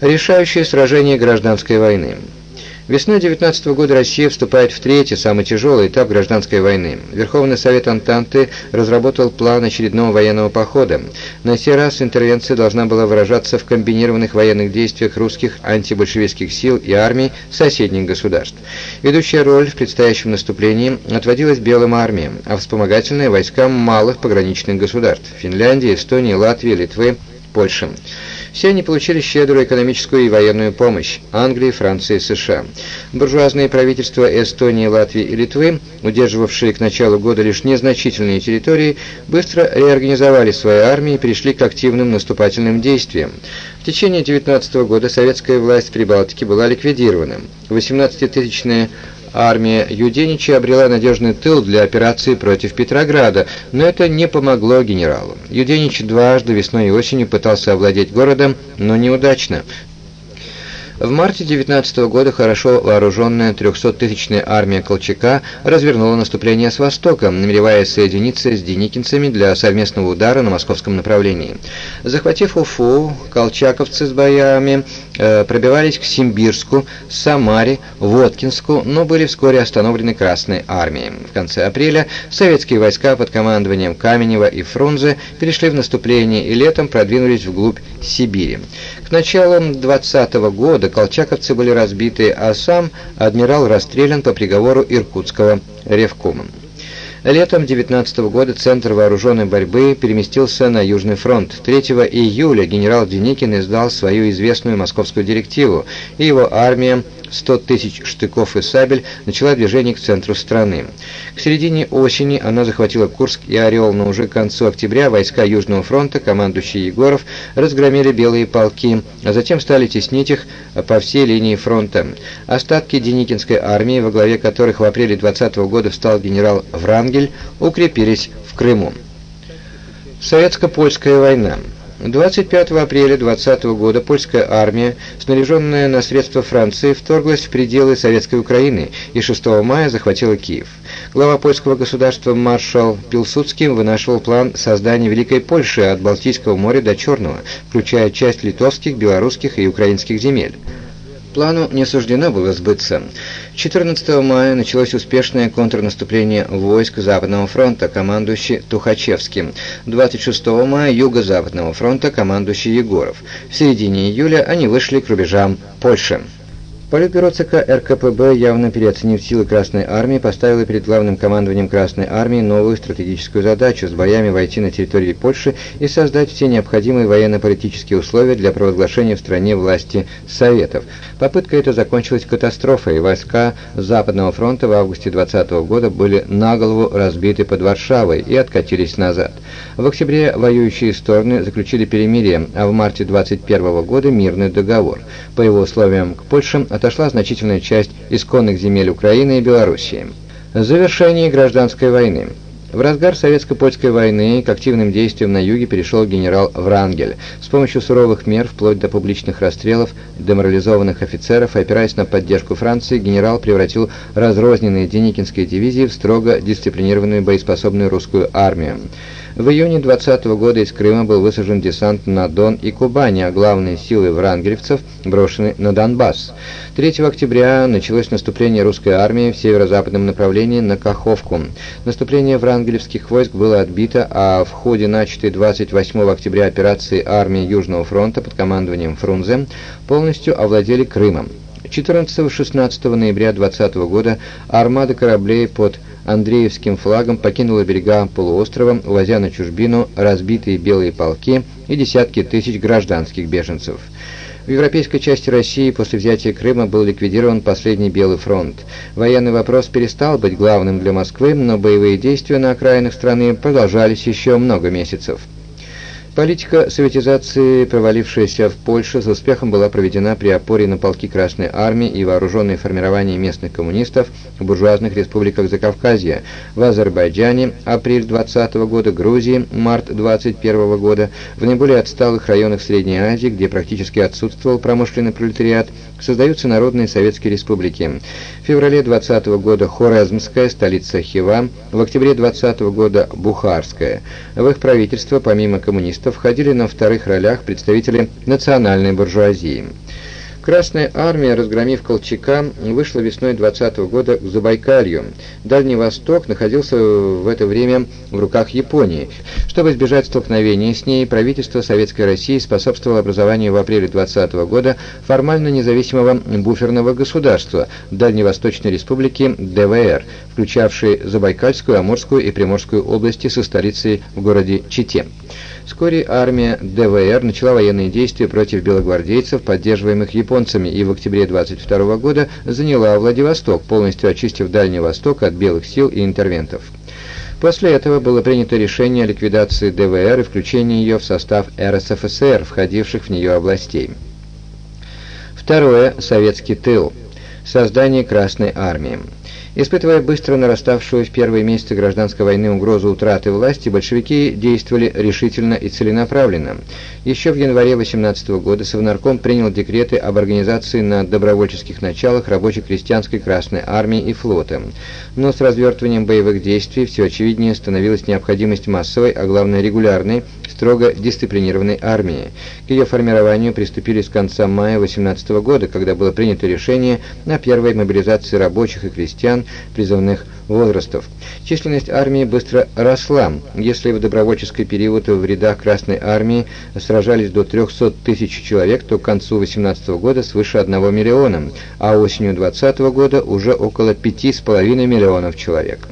Решающее сражение гражданской войны. Весной 19 года Россия вступает в третий, самый тяжелый этап гражданской войны. Верховный Совет Антанты разработал план очередного военного похода. На сей раз интервенция должна была выражаться в комбинированных военных действиях русских антибольшевистских сил и армий соседних государств. Ведущая роль в предстоящем наступлении отводилась белым армиям, а вспомогательные войскам малых пограничных государств – Финляндии, Эстонии, Латвии, Литвы, Польши. Все они получили щедрую экономическую и военную помощь – Англии, Франции, США. Буржуазные правительства Эстонии, Латвии и Литвы, удерживавшие к началу года лишь незначительные территории, быстро реорганизовали свои армии и перешли к активным наступательным действиям. В течение 19 года советская власть в Прибалтике была ликвидирована. 18-тысячная армия Юденича обрела надежный тыл для операции против Петрограда, но это не помогло генералу. Юденич дважды весной и осенью пытался овладеть городом, но неудачно. В марте 19 года хорошо вооруженная 300-тысячная армия Колчака развернула наступление с востока, намереваясь соединиться с деникинцами для совместного удара на московском направлении. Захватив Уфу, колчаковцы с боями пробивались к Симбирску, Самаре, Воткинску, но были вскоре остановлены Красной армией. В конце апреля советские войска под командованием Каменева и Фрунзе перешли в наступление и летом продвинулись вглубь Сибири. К началу 20 -го года колчаковцы были разбиты, а сам адмирал расстрелян по приговору иркутского ревкома. Летом 19 -го года Центр вооруженной борьбы переместился на Южный фронт. 3 июля генерал Деникин издал свою известную московскую директиву, и его армия 100 тысяч штыков и сабель, начала движение к центру страны. К середине осени она захватила Курск и Орел, но уже к концу октября войска Южного фронта, командующий Егоров, разгромили белые полки, а затем стали теснить их по всей линии фронта. Остатки Деникинской армии, во главе которых в апреле 20 -го года встал генерал Врангель, укрепились в Крыму. Советско-польская война 25 апреля 20 года польская армия, снаряженная на средства Франции, вторглась в пределы Советской Украины и 6 мая захватила Киев. Глава польского государства маршал Пилсудский вынашивал план создания Великой Польши от Балтийского моря до Черного, включая часть литовских, белорусских и украинских земель. Плану не суждено было сбыться. 14 мая началось успешное контрнаступление войск Западного фронта, командующий Тухачевским. 26 мая Юго-Западного фронта, командующий Егоров. В середине июля они вышли к рубежам Польши. Политбюро ЦК РКПБ, явно переоценив силы Красной Армии, поставило перед главным командованием Красной Армии новую стратегическую задачу с боями войти на территории Польши и создать все необходимые военно-политические условия для провозглашения в стране власти Советов. Попытка эта закончилась катастрофой. Войска Западного фронта в августе 20 года были на голову разбиты под Варшавой и откатились назад. В октябре воюющие стороны заключили перемирие, а в марте 21 года мирный договор. По его условиям к Польше отошла значительная часть исконных земель Украины и Белоруссии. Завершение гражданской войны. В разгар советско-польской войны к активным действиям на юге перешел генерал Врангель. С помощью суровых мер, вплоть до публичных расстрелов деморализованных офицеров, опираясь на поддержку Франции, генерал превратил разрозненные Деникинские дивизии в строго дисциплинированную боеспособную русскую армию. В июне 20 -го года из Крыма был высажен десант на Дон и Кубани, а главные силы врангелевцев брошены на Донбасс. 3 октября началось наступление русской армии в северо-западном направлении на Каховку. Наступление врангелевских войск было отбито, а в ходе начатой 28 октября операции армии Южного фронта под командованием Фрунзе полностью овладели Крымом. 14-16 ноября 20 года армада кораблей под Андреевским флагом покинула берега полуострова, увозя на чужбину разбитые белые полки и десятки тысяч гражданских беженцев. В европейской части России после взятия Крыма был ликвидирован последний Белый фронт. Военный вопрос перестал быть главным для Москвы, но боевые действия на окраинах страны продолжались еще много месяцев. Политика советизации, провалившаяся в Польше, с успехом была проведена при опоре на полки Красной Армии и вооруженные формирования местных коммунистов в буржуазных республиках Закавказья, в Азербайджане, апрель 20 года, Грузии, март 21 года, в наиболее отсталых районах Средней Азии, где практически отсутствовал промышленный пролетариат, создаются народные советские республики. В феврале 20 года Хорезмская, столица Хива, в октябре 20 года Бухарская. В их правительство, помимо коммунистов, коммунистов входили на вторых ролях представители национальной буржуазии. Красная армия, разгромив Колчака, вышла весной 20 -го года к Забайкалью. Дальний Восток находился в это время в руках Японии. Чтобы избежать столкновения с ней, правительство Советской России способствовало образованию в апреле 20 -го года формально независимого буферного государства Дальневосточной Республики ДВР, включавшей Забайкальскую, Амурскую и Приморскую области со столицей в городе Чите. Вскоре армия ДВР начала военные действия против белогвардейцев, поддерживаемых японцами, и в октябре 22 года заняла Владивосток, полностью очистив Дальний Восток от белых сил и интервентов. После этого было принято решение о ликвидации ДВР и включении ее в состав РСФСР, входивших в нее областей. Второе. Советский тыл. Создание Красной Армии. Испытывая быстро нараставшую в первые месяцы гражданской войны угрозу утраты власти, большевики действовали решительно и целенаправленно. Еще в январе 18 года Совнарком принял декреты об организации на добровольческих началах рабоче-крестьянской Красной Армии и флота. Но с развертыванием боевых действий все очевиднее становилась необходимость массовой, а главное регулярной, строго дисциплинированной армии. К ее формированию приступили с конца мая 18 года, когда было принято решение о первой мобилизации рабочих и крестьян призывных возрастов. Численность армии быстро росла. Если в добровольческий период в рядах Красной армии сражались до 300 тысяч человек, то к концу 18 года свыше 1 миллиона, а осенью 20 года уже около 5,5 миллионов человек.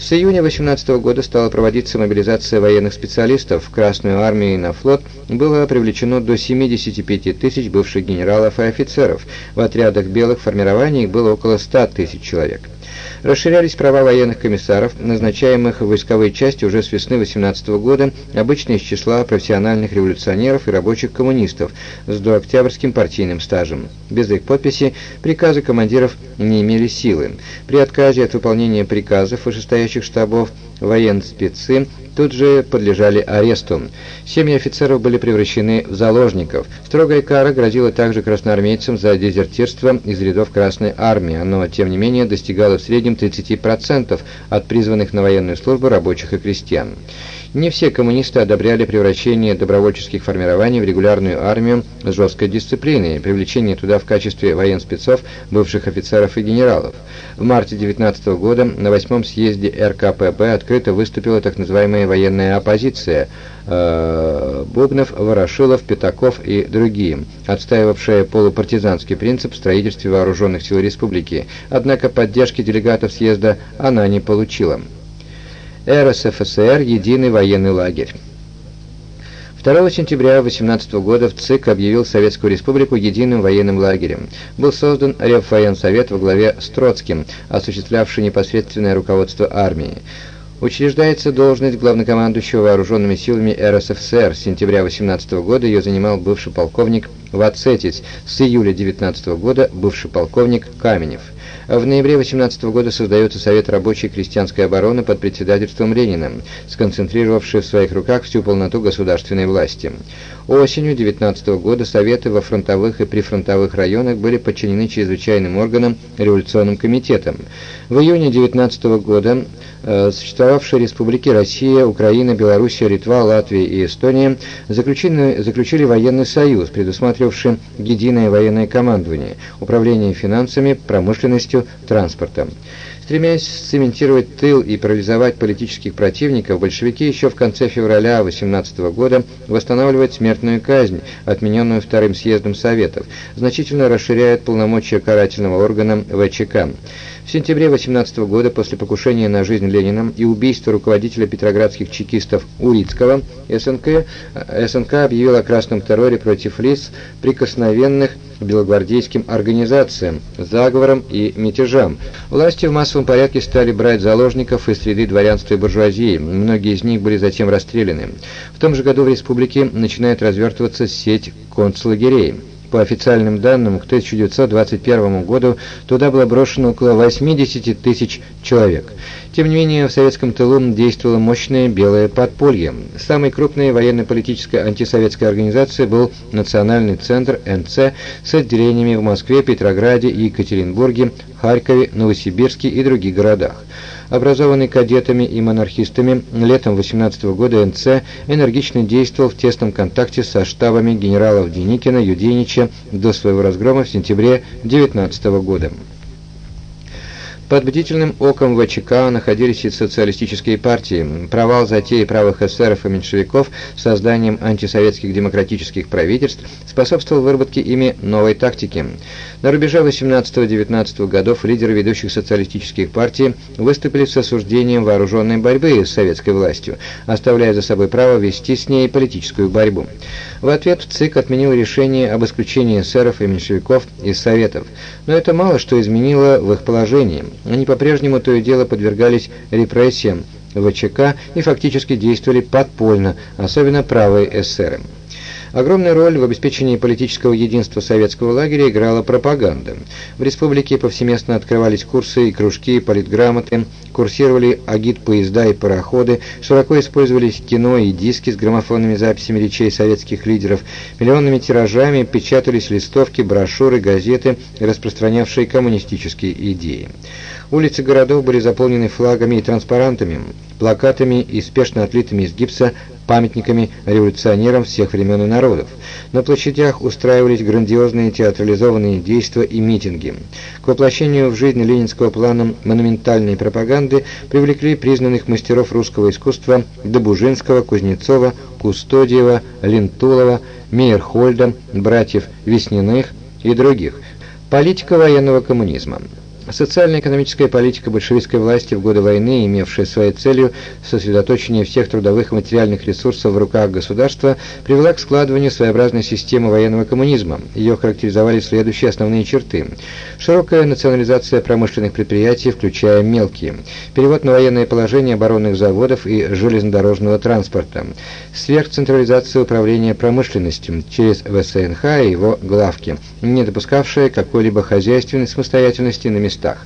С июня 18 года стала проводиться мобилизация военных специалистов. В Красную армию и на флот было привлечено до 75 тысяч бывших генералов и офицеров. В отрядах белых формирований было около 100 тысяч человек. Расширялись права военных комиссаров, назначаемых в войсковые части уже с весны 18 года, обычно из числа профессиональных революционеров и рабочих коммунистов с дооктябрьским партийным стажем. Без их подписи приказы командиров не имели силы. При отказе от выполнения приказов вышестоящих штабов военспецы тут же подлежали аресту. Семьи офицеров были превращены в заложников. Строгая кара грозила также красноармейцам за дезертирство из рядов Красной Армии, но, тем не менее, достигала в среднем 30% от призванных на военную службу рабочих и крестьян. Не все коммунисты одобряли превращение добровольческих формирований в регулярную армию с жесткой дисциплиной, привлечение туда в качестве военспецов бывших офицеров и генералов. В марте 19 года на восьмом съезде РКПБ открыто выступила так называемая военная оппозиция э, Ворошилов, Пятаков и другие, отстаивавшие полупартизанский принцип в строительстве вооруженных сил республики, однако поддержки делегатов съезда она не получила. РСФСР «Единый военный лагерь». 2 сентября 18 года в ЦИК объявил Советскую Республику единым военным лагерем. Был создан Реввоенсовет во главе с Троцким, осуществлявший непосредственное руководство армией. Учреждается должность главнокомандующего вооруженными силами РСФСР. С сентября 18 года ее занимал бывший полковник Вацетис, с июля 19 года бывший полковник Каменев. В ноябре 18 года создается Совет рабочей крестьянской обороны под председательством Ленина, сконцентрировавший в своих руках всю полноту государственной власти. Осенью 19 года Советы во фронтовых и прифронтовых районах были подчинены чрезвычайным органам революционным комитетам. В июне 19 года э, существовавшие республики Россия, Украина, Белоруссия, Литва, Латвия и Эстония заключили, заключили военный союз, предусматривавший единое военное командование, управление финансами, промышленностью, транспортом. Стремясь цементировать тыл и парализовать политических противников, большевики еще в конце февраля 18 года восстанавливают смертную казнь, отмененную Вторым съездом Советов, значительно расширяют полномочия карательного органа ВЧК. В сентябре 18 года, после покушения на жизнь Ленина и убийства руководителя петроградских чекистов Урицкого, СНК, СНК объявил о красном терроре против лиц, прикосновенных белогвардейским организациям, заговорам и мятежам. Власти в массовом порядке стали брать заложников из среды дворянства и буржуазии, многие из них были затем расстреляны. В том же году в республике начинает развертываться сеть концлагерей. По официальным данным, к 1921 году туда было брошено около 80 тысяч человек. Тем не менее, в советском тылу действовало мощное белое подполье. Самой крупной военно-политической антисоветской организацией был Национальный центр НЦ с отделениями в Москве, Петрограде, Екатеринбурге, Харькове, Новосибирске и других городах. Образованный кадетами и монархистами, летом 18 года НЦ энергично действовал в тесном контакте со штабами генералов Деникина, Юденича до своего разгрома в сентябре 19 года. Под бдительным оком ВЧК находились и социалистические партии. Провал затеи правых эсеров и меньшевиков созданием антисоветских демократических правительств способствовал выработке ими новой тактики. На рубеже 18-19 годов лидеры ведущих социалистических партий выступили с осуждением вооруженной борьбы с советской властью, оставляя за собой право вести с ней политическую борьбу. В ответ ЦИК отменил решение об исключении эсеров и меньшевиков из Советов, но это мало что изменило в их положении. Они по-прежнему то и дело подвергались репрессиям ВЧК и фактически действовали подпольно, особенно правые эсеры. Огромную роль в обеспечении политического единства советского лагеря играла пропаганда. В республике повсеместно открывались курсы и кружки, политграмоты, курсировали агит-поезда и пароходы, широко использовались кино и диски с граммофонными записями речей советских лидеров, миллионными тиражами печатались листовки, брошюры, газеты, распространявшие коммунистические идеи. Улицы городов были заполнены флагами и транспарантами, плакатами и спешно отлитыми из гипса памятниками революционерам всех времен и народов. На площадях устраивались грандиозные театрализованные действия и митинги. К воплощению в жизнь ленинского плана монументальной пропаганды привлекли признанных мастеров русского искусства Добужинского, Кузнецова, Кустодиева, Лентулова, Мейерхольда, братьев Весниных и других. Политика военного коммунизма. Социально-экономическая политика большевистской власти в годы войны, имевшая своей целью сосредоточение всех трудовых и материальных ресурсов в руках государства, привела к складыванию своеобразной системы военного коммунизма. Ее характеризовали следующие основные черты. Широкая национализация промышленных предприятий, включая мелкие. Перевод на военное положение оборонных заводов и железнодорожного транспорта. Сверхцентрализация управления промышленностью через ВСНХ и его главки, не допускавшая какой-либо хозяйственной самостоятельности на местах местах.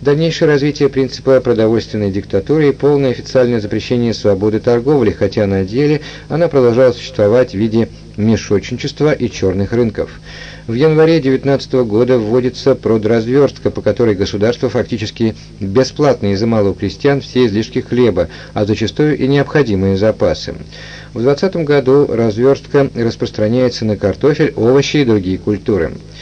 Дальнейшее развитие принципа продовольственной диктатуры и полное официальное запрещение свободы торговли, хотя на деле она продолжала существовать в виде мешочничества и черных рынков. В январе 19 года вводится продразверстка, по которой государство фактически бесплатно изымало у крестьян все излишки хлеба, а зачастую и необходимые запасы. В 20 году разверстка распространяется на картофель, овощи и другие культуры.